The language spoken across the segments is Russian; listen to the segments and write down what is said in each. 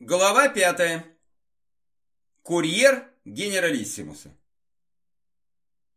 Глава пятая. Курьер генералиссимуса.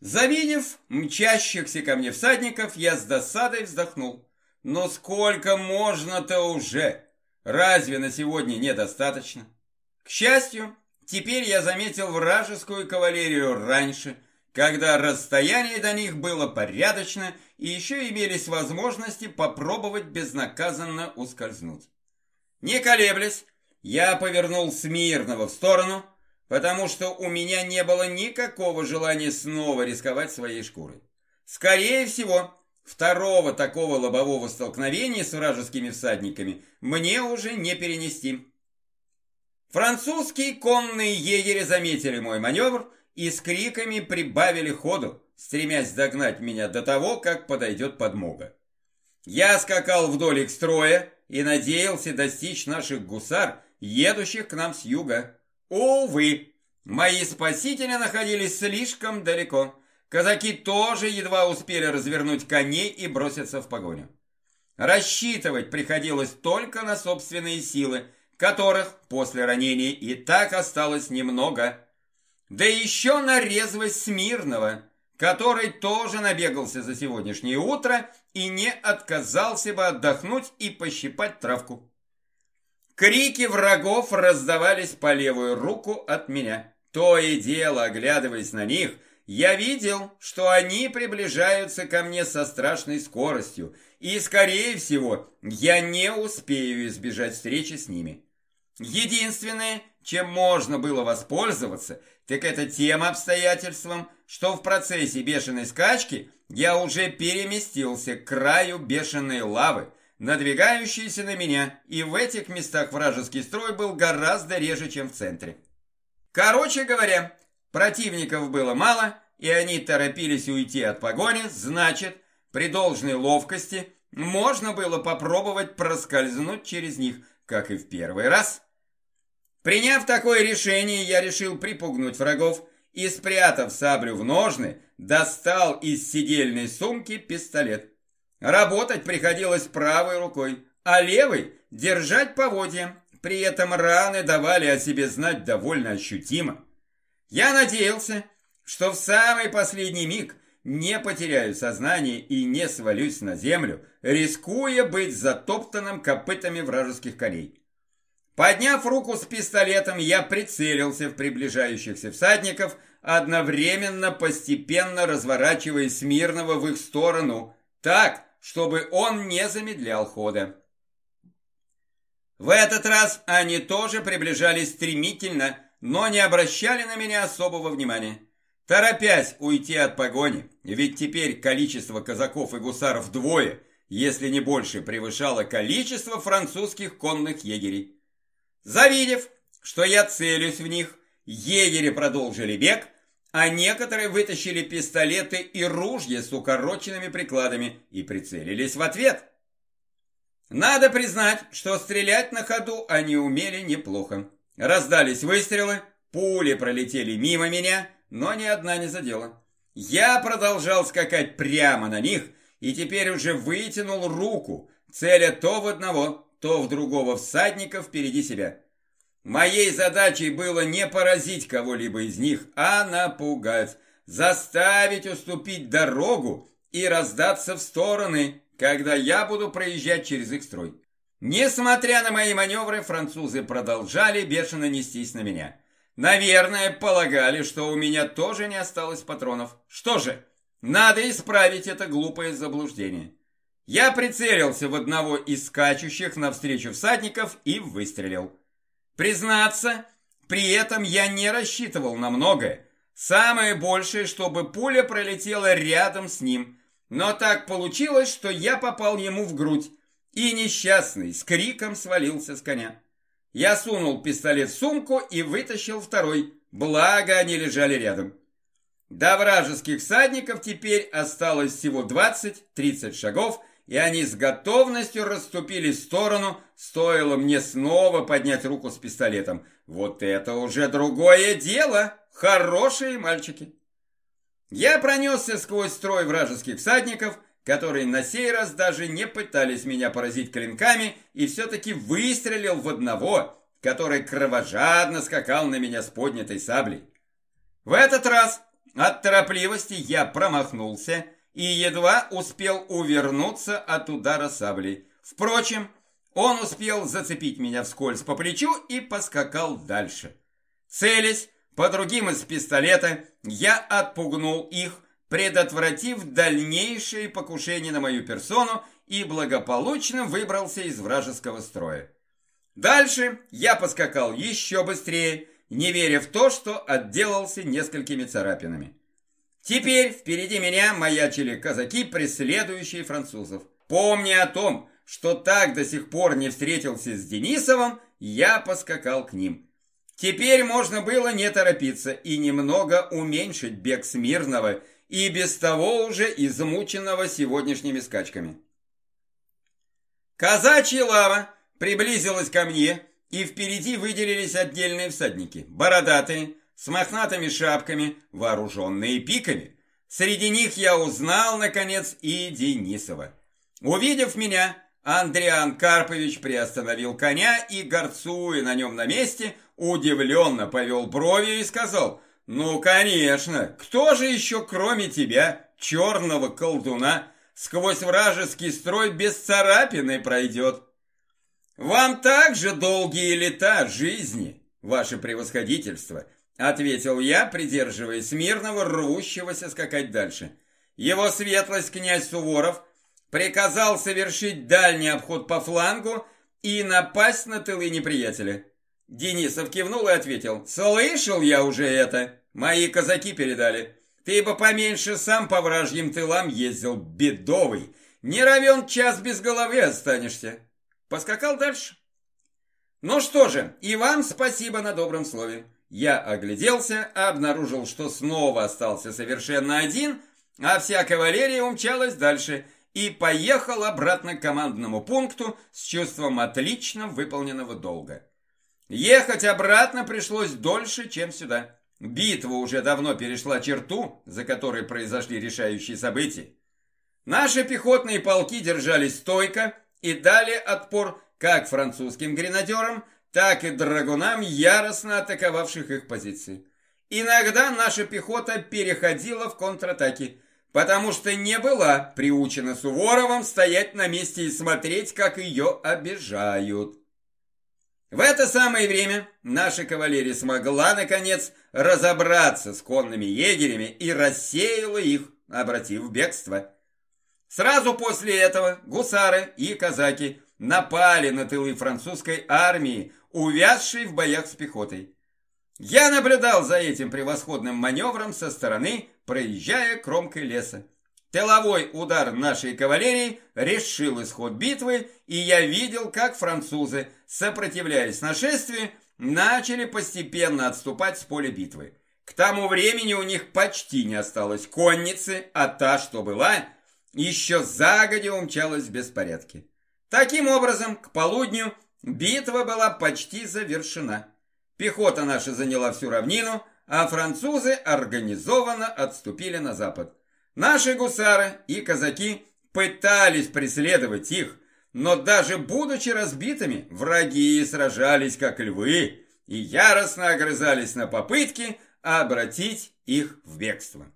Завидев мчащихся ко мне всадников, я с досадой вздохнул. Но сколько можно-то уже? Разве на сегодня недостаточно? К счастью, теперь я заметил вражескую кавалерию раньше, когда расстояние до них было порядочно и еще имелись возможности попробовать безнаказанно ускользнуть. Не колеблясь, я повернул Смирного в сторону, потому что у меня не было никакого желания снова рисковать своей шкурой. Скорее всего, второго такого лобового столкновения с вражескими всадниками мне уже не перенести. Французские конные егери заметили мой маневр и с криками прибавили ходу, стремясь догнать меня до того, как подойдет подмога. Я скакал вдоль их строя и надеялся достичь наших гусар, едущих к нам с юга. Увы, мои спасители находились слишком далеко. Казаки тоже едва успели развернуть коней и броситься в погоню. Рассчитывать приходилось только на собственные силы, которых после ранения и так осталось немного. Да еще на резвость Смирного, который тоже набегался за сегодняшнее утро и не отказался бы отдохнуть и пощипать травку. Крики врагов раздавались по левую руку от меня. То и дело, оглядываясь на них, я видел, что они приближаются ко мне со страшной скоростью, и, скорее всего, я не успею избежать встречи с ними. Единственное, чем можно было воспользоваться, так это тем обстоятельством, что в процессе бешеной скачки я уже переместился к краю бешеной лавы, надвигающиеся на меня, и в этих местах вражеский строй был гораздо реже, чем в центре. Короче говоря, противников было мало, и они торопились уйти от погони, значит, при должной ловкости можно было попробовать проскользнуть через них, как и в первый раз. Приняв такое решение, я решил припугнуть врагов и, спрятав саблю в ножны, достал из сидельной сумки пистолет. Работать приходилось правой рукой, а левой держать поводья. При этом раны давали о себе знать довольно ощутимо. Я надеялся, что в самый последний миг не потеряю сознание и не свалюсь на землю, рискуя быть затоптанным копытами вражеских коней. Подняв руку с пистолетом, я прицелился в приближающихся всадников, одновременно постепенно разворачиваясь мирного в их сторону, так, чтобы он не замедлял хода. В этот раз они тоже приближались стремительно, но не обращали на меня особого внимания. Торопясь уйти от погони, ведь теперь количество казаков и гусаров вдвое, если не больше, превышало количество французских конных егерей. Завидев, что я целюсь в них, егери продолжили бег, а некоторые вытащили пистолеты и ружья с укороченными прикладами и прицелились в ответ. Надо признать, что стрелять на ходу они умели неплохо. Раздались выстрелы, пули пролетели мимо меня, но ни одна не задела. Я продолжал скакать прямо на них и теперь уже вытянул руку, целя то в одного, то в другого всадника впереди себя. Моей задачей было не поразить кого-либо из них, а напугать, заставить уступить дорогу и раздаться в стороны, когда я буду проезжать через их строй. Несмотря на мои маневры, французы продолжали бешено нестись на меня. Наверное, полагали, что у меня тоже не осталось патронов. Что же, надо исправить это глупое заблуждение. Я прицелился в одного из скачущих навстречу всадников и выстрелил. Признаться, при этом я не рассчитывал на многое. Самое большее, чтобы пуля пролетела рядом с ним. Но так получилось, что я попал ему в грудь, и несчастный с криком свалился с коня. Я сунул пистолет в сумку и вытащил второй, благо они лежали рядом. До вражеских всадников теперь осталось всего 20-30 шагов, и они с готовностью расступились в сторону, стоило мне снова поднять руку с пистолетом. Вот это уже другое дело, хорошие мальчики. Я пронесся сквозь строй вражеских всадников, которые на сей раз даже не пытались меня поразить клинками, и все-таки выстрелил в одного, который кровожадно скакал на меня с поднятой саблей. В этот раз от торопливости я промахнулся и едва успел увернуться от удара саблей. Впрочем, он успел зацепить меня вскользь по плечу и поскакал дальше. Целясь по другим из пистолета, я отпугнул их, предотвратив дальнейшие покушения на мою персону и благополучно выбрался из вражеского строя. Дальше я поскакал еще быстрее, не веря в то, что отделался несколькими царапинами. Теперь впереди меня маячили казаки, преследующие французов. Помня о том, что так до сих пор не встретился с Денисовым, я поскакал к ним. Теперь можно было не торопиться и немного уменьшить бег Смирного и без того уже измученного сегодняшними скачками. Казачья лава приблизилась ко мне, и впереди выделились отдельные всадники, бородатые, с мохнатыми шапками, вооруженные пиками. Среди них я узнал, наконец, и Денисова. Увидев меня, Андриан Карпович приостановил коня и, горцуя на нем на месте, удивленно повел бровью и сказал, «Ну, конечно, кто же еще, кроме тебя, черного колдуна, сквозь вражеский строй без царапины пройдет?» «Вам также долгие лета жизни, ваше превосходительство», ответил я, придерживаясь мирного, рвущегося скакать дальше. Его светлость князь Суворов приказал совершить дальний обход по флангу и напасть на тылы неприятеля. Денисов кивнул и ответил, «Слышал я уже это, мои казаки передали. Ты бы поменьше сам по вражьим тылам ездил, бедовый. Не равен час без головы останешься». Поскакал дальше. Ну что же, и вам спасибо на добром слове. Я огляделся, обнаружил, что снова остался совершенно один, а вся кавалерия умчалась дальше – и поехал обратно к командному пункту с чувством отлично выполненного долга. Ехать обратно пришлось дольше, чем сюда. Битва уже давно перешла черту, за которой произошли решающие события. Наши пехотные полки держались стойко и дали отпор как французским гренадерам, так и драгунам, яростно атаковавших их позиции. Иногда наша пехота переходила в контратаки – потому что не была приучена Суворовым стоять на месте и смотреть, как ее обижают. В это самое время наша кавалерия смогла, наконец, разобраться с конными егерями и рассеяла их, обратив в бегство. Сразу после этого гусары и казаки напали на тылы французской армии, увязшей в боях с пехотой. Я наблюдал за этим превосходным маневром со стороны, проезжая кромкой леса. Тыловой удар нашей кавалерии решил исход битвы, и я видел, как французы, сопротивляясь нашествию, начали постепенно отступать с поля битвы. К тому времени у них почти не осталось конницы, а та, что была, еще загодя умчалась в беспорядке. Таким образом, к полудню битва была почти завершена. Пехота наша заняла всю равнину, а французы организованно отступили на запад. Наши гусары и казаки пытались преследовать их, но даже будучи разбитыми, враги сражались как львы и яростно огрызались на попытки обратить их в бегство.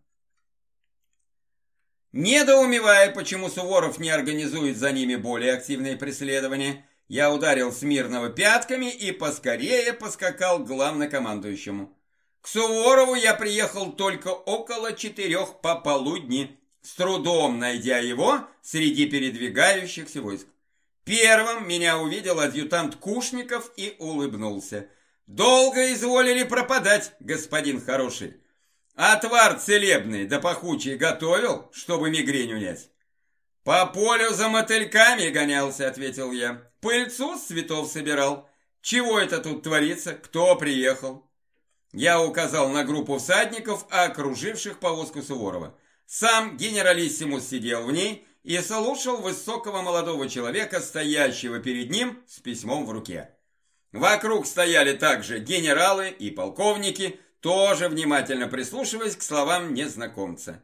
Недоумевая, почему Суворов не организует за ними более активные преследования, я ударил Смирного пятками и поскорее поскакал к главнокомандующему. К Суворову я приехал только около четырех пополудни, с трудом найдя его среди передвигающихся войск. Первым меня увидел адъютант Кушников и улыбнулся. «Долго изволили пропадать, господин хороший. Отвар целебный да пахучий готовил, чтобы мигрень унять?» «По полю за мотыльками гонялся», — ответил я. «Пыльцу с цветов собирал. Чего это тут творится? Кто приехал?» Я указал на группу всадников, окруживших повозку Суворова. Сам генералиссимус сидел в ней и слушал высокого молодого человека, стоящего перед ним с письмом в руке. Вокруг стояли также генералы и полковники, тоже внимательно прислушиваясь к словам незнакомца.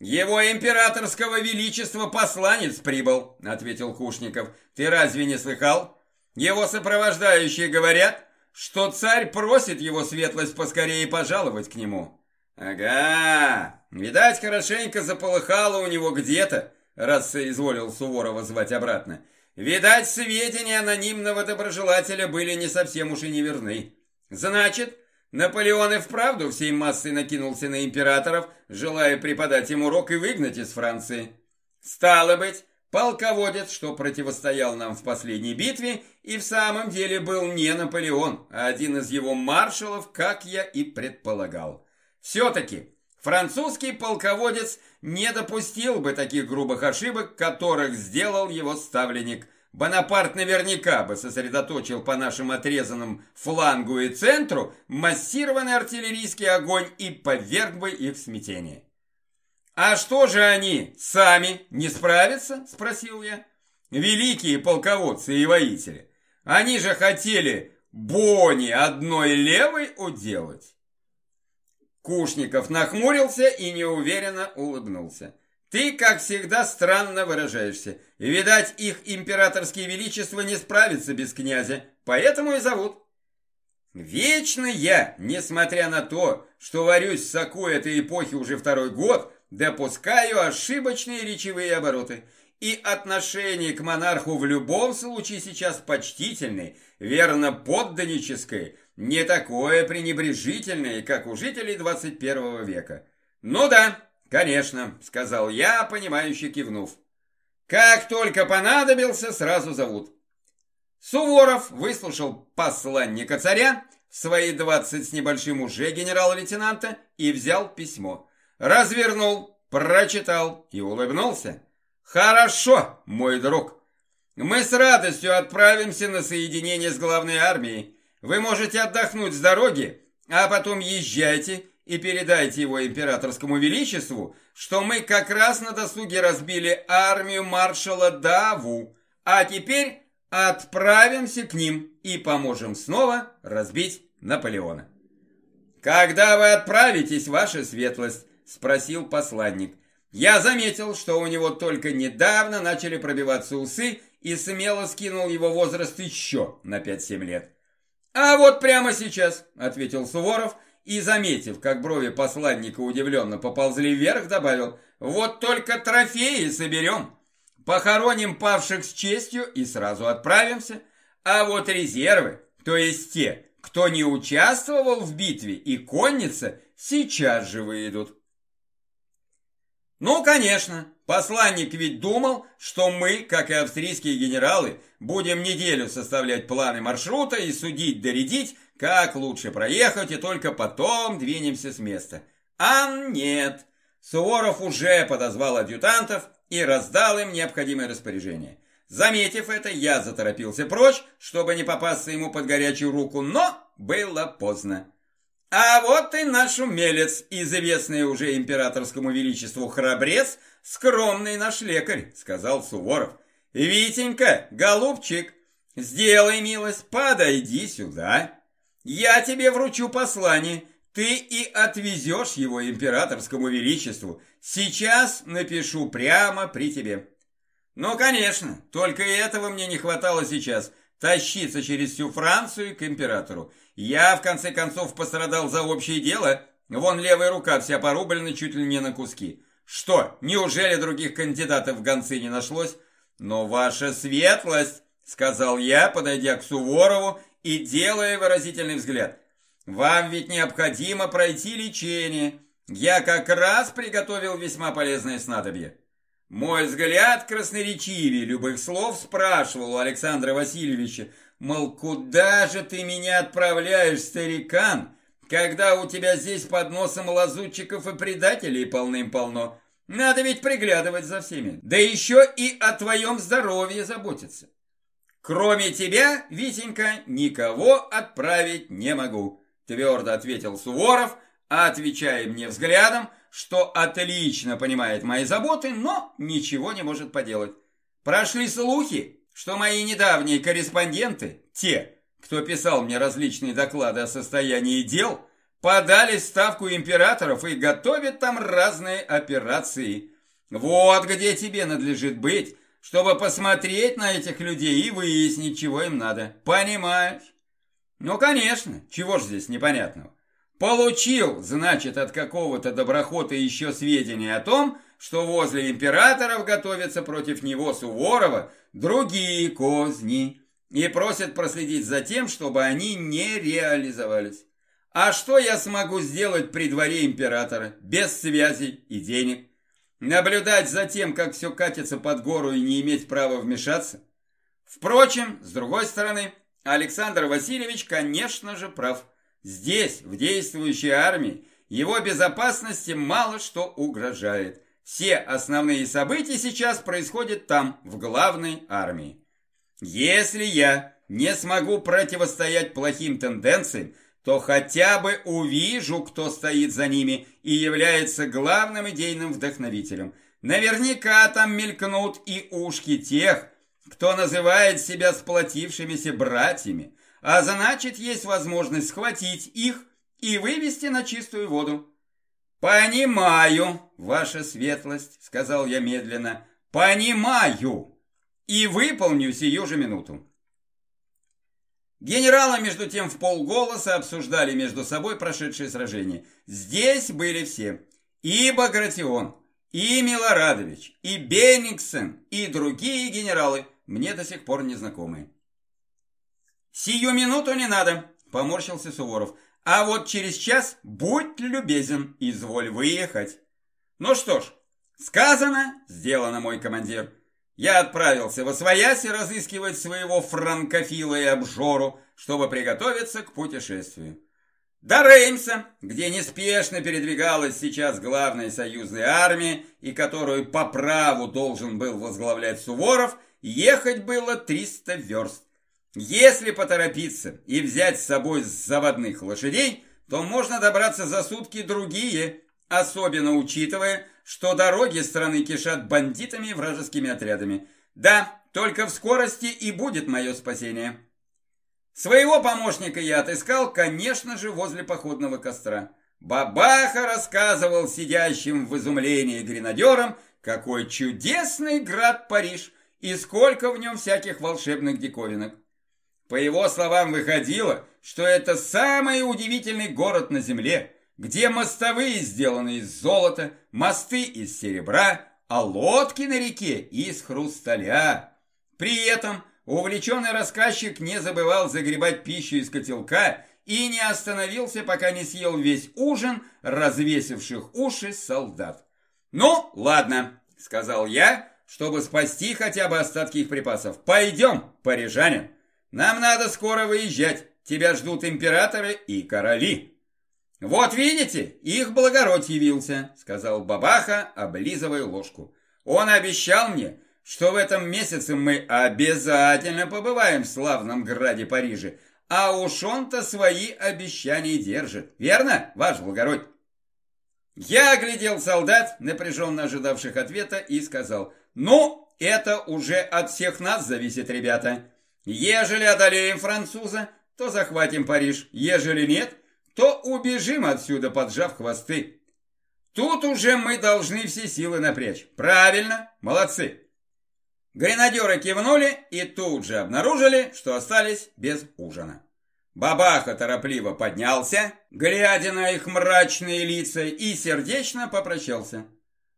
«Его императорского величества посланец прибыл», — ответил Кушников. «Ты разве не слыхал? Его сопровождающие говорят, что царь просит его светлость поскорее пожаловать к нему. Ага, видать, хорошенько заполыхало у него где-то, раз соизволил Суворова звать обратно. Видать, сведения анонимного доброжелателя были не совсем уж и неверны. Значит, Наполеон и вправду всей массой накинулся на императоров, желая преподать им урок и выгнать из Франции. Стало быть, полководец, что противостоял нам в последней битве, и в самом деле был не Наполеон, а один из его маршалов, как я и предполагал. Все-таки французский полководец не допустил бы таких грубых ошибок, которых сделал его ставленник. Бонапарт наверняка бы сосредоточил по нашим отрезанным флангу и центру массированный артиллерийский огонь и поверг бы их в смятение. «А что же они сами не справятся?» – спросил я. «Великие полководцы и воители, они же хотели Бони одной левой уделать». Кушников нахмурился и неуверенно улыбнулся. «Ты, как всегда, странно выражаешься. Видать, их императорские величества не справятся без князя, поэтому и зовут». Вечно я, несмотря на то, что варюсь в соку этой эпохи уже второй год, допускаю ошибочные речевые обороты. И отношение к монарху в любом случае сейчас почтительное, верно подданническое, не такое пренебрежительное, как у жителей 21 века. Ну да, конечно, сказал я, понимающе кивнув. Как только понадобился, сразу зовут. Суворов выслушал посланника царя, свои двадцать с небольшим уже генерал-лейтенанта, и взял письмо. Развернул, прочитал и улыбнулся. «Хорошо, мой друг. Мы с радостью отправимся на соединение с главной армией. Вы можете отдохнуть с дороги, а потом езжайте и передайте его императорскому величеству, что мы как раз на досуге разбили армию маршала Даву, а теперь отправимся к ним и поможем снова разбить Наполеона. «Когда вы отправитесь, ваша светлость?» – спросил посланник. Я заметил, что у него только недавно начали пробиваться усы и смело скинул его возраст еще на 5-7 лет. «А вот прямо сейчас», — ответил Суворов, и, заметив, как брови посланника удивленно поползли вверх, добавил, «Вот только трофеи соберем, похороним павших с честью и сразу отправимся, а вот резервы, то есть те, кто не участвовал в битве и конница, сейчас же выйдут». Ну, конечно, посланник ведь думал, что мы, как и австрийские генералы, будем неделю составлять планы маршрута и судить, доредить, как лучше проехать, и только потом двинемся с места. А нет, Суворов уже подозвал адъютантов и раздал им необходимые распоряжения. Заметив это, я заторопился прочь, чтобы не попасться ему под горячую руку, но было поздно. А вот и наш умелец, известный уже императорскому величеству храбрец, скромный наш лекарь, сказал Суворов. Витенька, голубчик, сделай милость, подойди сюда. Я тебе вручу послание, ты и отвезешь его императорскому величеству. Сейчас напишу прямо при тебе. Ну, конечно, только этого мне не хватало сейчас, тащиться через всю Францию к императору. Я, в конце концов, пострадал за общее дело. Вон левая рука вся порублена чуть ли не на куски. Что, неужели других кандидатов в гонцы не нашлось? Но ваша светлость, сказал я, подойдя к Суворову и делая выразительный взгляд. Вам ведь необходимо пройти лечение. Я как раз приготовил весьма полезное снадобье. Мой взгляд красноречивее любых слов спрашивал у Александра Васильевича, Мол, куда же ты меня отправляешь, старикан, когда у тебя здесь под носом лазутчиков и предателей полным-полно? Надо ведь приглядывать за всеми. Да еще и о твоем здоровье заботиться. Кроме тебя, Витенька, никого отправить не могу, твердо ответил Суворов, отвечая мне взглядом, что отлично понимает мои заботы, но ничего не может поделать. Прошли слухи, что мои недавние корреспонденты, те, кто писал мне различные доклады о состоянии дел, подали ставку императоров и готовят там разные операции. Вот где тебе надлежит быть, чтобы посмотреть на этих людей и выяснить, чего им надо. Понимаешь? Ну, конечно, чего ж здесь непонятного? Получил, значит, от какого-то доброхота еще сведения о том, что возле императоров готовятся против него Суворова другие козни и просят проследить за тем, чтобы они не реализовались. А что я смогу сделать при дворе императора, без связей и денег? Наблюдать за тем, как все катится под гору и не иметь права вмешаться? Впрочем, с другой стороны, Александр Васильевич, конечно же, прав. Здесь, в действующей армии, его безопасности мало что угрожает. Все основные события сейчас происходят там, в главной армии. Если я не смогу противостоять плохим тенденциям, то хотя бы увижу, кто стоит за ними и является главным идейным вдохновителем. Наверняка там мелькнут и ушки тех, кто называет себя сплотившимися братьями, а значит, есть возможность схватить их и вывести на чистую воду. «Понимаю, ваша светлость», — сказал я медленно, — «понимаю и выполню сию же минуту». Генералы, между тем, в полголоса обсуждали между собой прошедшее сражение. Здесь были все. И Багратион, и Милорадович, и Бенниксен, и другие генералы, мне до сих пор незнакомые. «Сию минуту не надо», — поморщился Суворов. «А вот через час будь любезен, изволь выехать». «Ну что ж, сказано, сделано, мой командир». Я отправился во свояси разыскивать своего франкофила и обжору, чтобы приготовиться к путешествию. До Реймса, где неспешно передвигалась сейчас главная союзная армия и которую по праву должен был возглавлять Суворов, ехать было 300 верст. Если поторопиться и взять с собой заводных лошадей, то можно добраться за сутки другие, особенно учитывая, что дороги страны кишат бандитами и вражескими отрядами. Да, только в скорости и будет мое спасение. Своего помощника я отыскал, конечно же, возле походного костра. Бабаха рассказывал сидящим в изумлении гренадерам, какой чудесный град Париж и сколько в нем всяких волшебных диковинок. По его словам, выходило, что это самый удивительный город на земле, где мостовые сделаны из золота, мосты из серебра, а лодки на реке из хрусталя. При этом увлеченный рассказчик не забывал загребать пищу из котелка и не остановился, пока не съел весь ужин развесивших уши солдат. «Ну, ладно», — сказал я, чтобы спасти хотя бы остатки их припасов. «Пойдем, парижане, нам надо скоро выезжать, тебя ждут императоры и короли». «Вот видите, их благородь явился», — сказал Бабаха, облизывая ложку. «Он обещал мне, что в этом месяце мы обязательно побываем в славном граде Париже, а уж он-то свои обещания держит. Верно, ваш благородь?» Я оглядел солдат, напряженно ожидавших ответа, и сказал, «Ну, это уже от всех нас зависит, ребята. Ежели одолеем француза, то захватим Париж, ежели нет, то убежим отсюда, поджав хвосты. Тут уже мы должны все силы напрячь. Правильно, молодцы. Гренадеры кивнули и тут же обнаружили, что остались без ужина. Бабаха торопливо поднялся, глядя на их мрачные лица, и сердечно попрощался.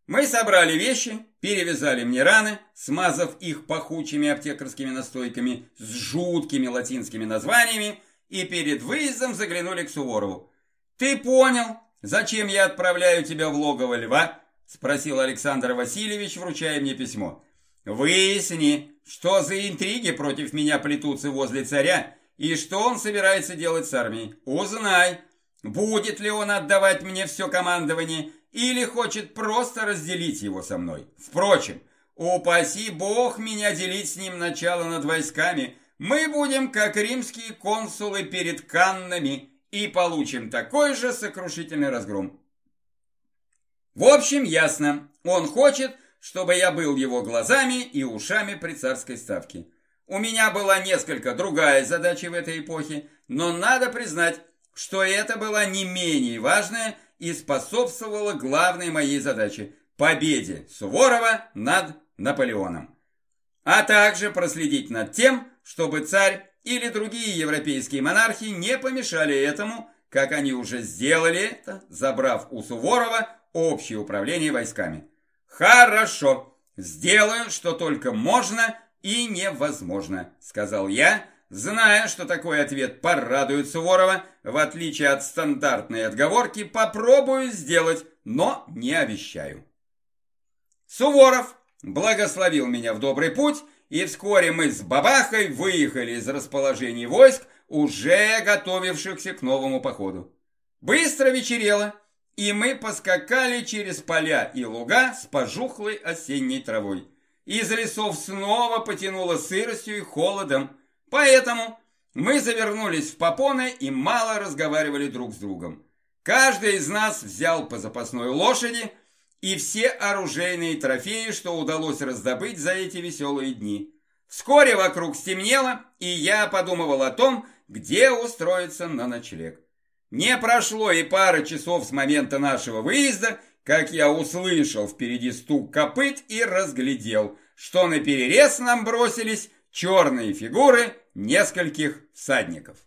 Мы собрали вещи, перевязали мне раны, смазав их пахучими аптекарскими настойками с жуткими латинскими названиями, и перед выездом заглянули к Суворову. «Ты понял, зачем я отправляю тебя в логово льва?» – спросил Александр Васильевич, вручая мне письмо. «Выясни, что за интриги против меня плетутся возле царя, и что он собирается делать с армией. Узнай, будет ли он отдавать мне все командование, или хочет просто разделить его со мной. Впрочем, упаси бог меня делить с ним начало над войсками – мы будем как римские консулы перед Каннами и получим такой же сокрушительный разгром. В общем, ясно, он хочет, чтобы я был его глазами и ушами при царской ставке. У меня была несколько другая задача в этой эпохе, но надо признать, что это была не менее важная и способствовала главной моей задаче – победе Суворова над Наполеоном. а также проследить над тем, чтобы царь или другие европейские монархи не помешали этому, как они уже сделали это, забрав у Суворова общее управление войсками. Хорошо, сделаю, что только можно и невозможно, сказал я, зная, что такой ответ порадует Суворова, в отличие от стандартной отговорки, попробую сделать, но не обещаю. Суворов благословил меня в добрый путь, и вскоре мы с Бабахой выехали из расположения войск, уже готовившихся к новому походу. Быстро вечерело, и мы поскакали через поля и луга с пожухлой осенней травой. Из лесов снова потянуло сыростью и холодом, поэтому мы завернулись в попоны и мало разговаривали друг с другом. Каждый из нас взял по запасной лошади – и все оружейные трофеи, что удалось раздобыть за эти веселые дни. Вскоре вокруг стемнело, и я подумывал о том, где устроиться на ночлег. Не прошло и пары часов с момента нашего выезда, как я услышал впереди стук копыт и разглядел, что на перерез нам бросились черные фигуры нескольких всадников.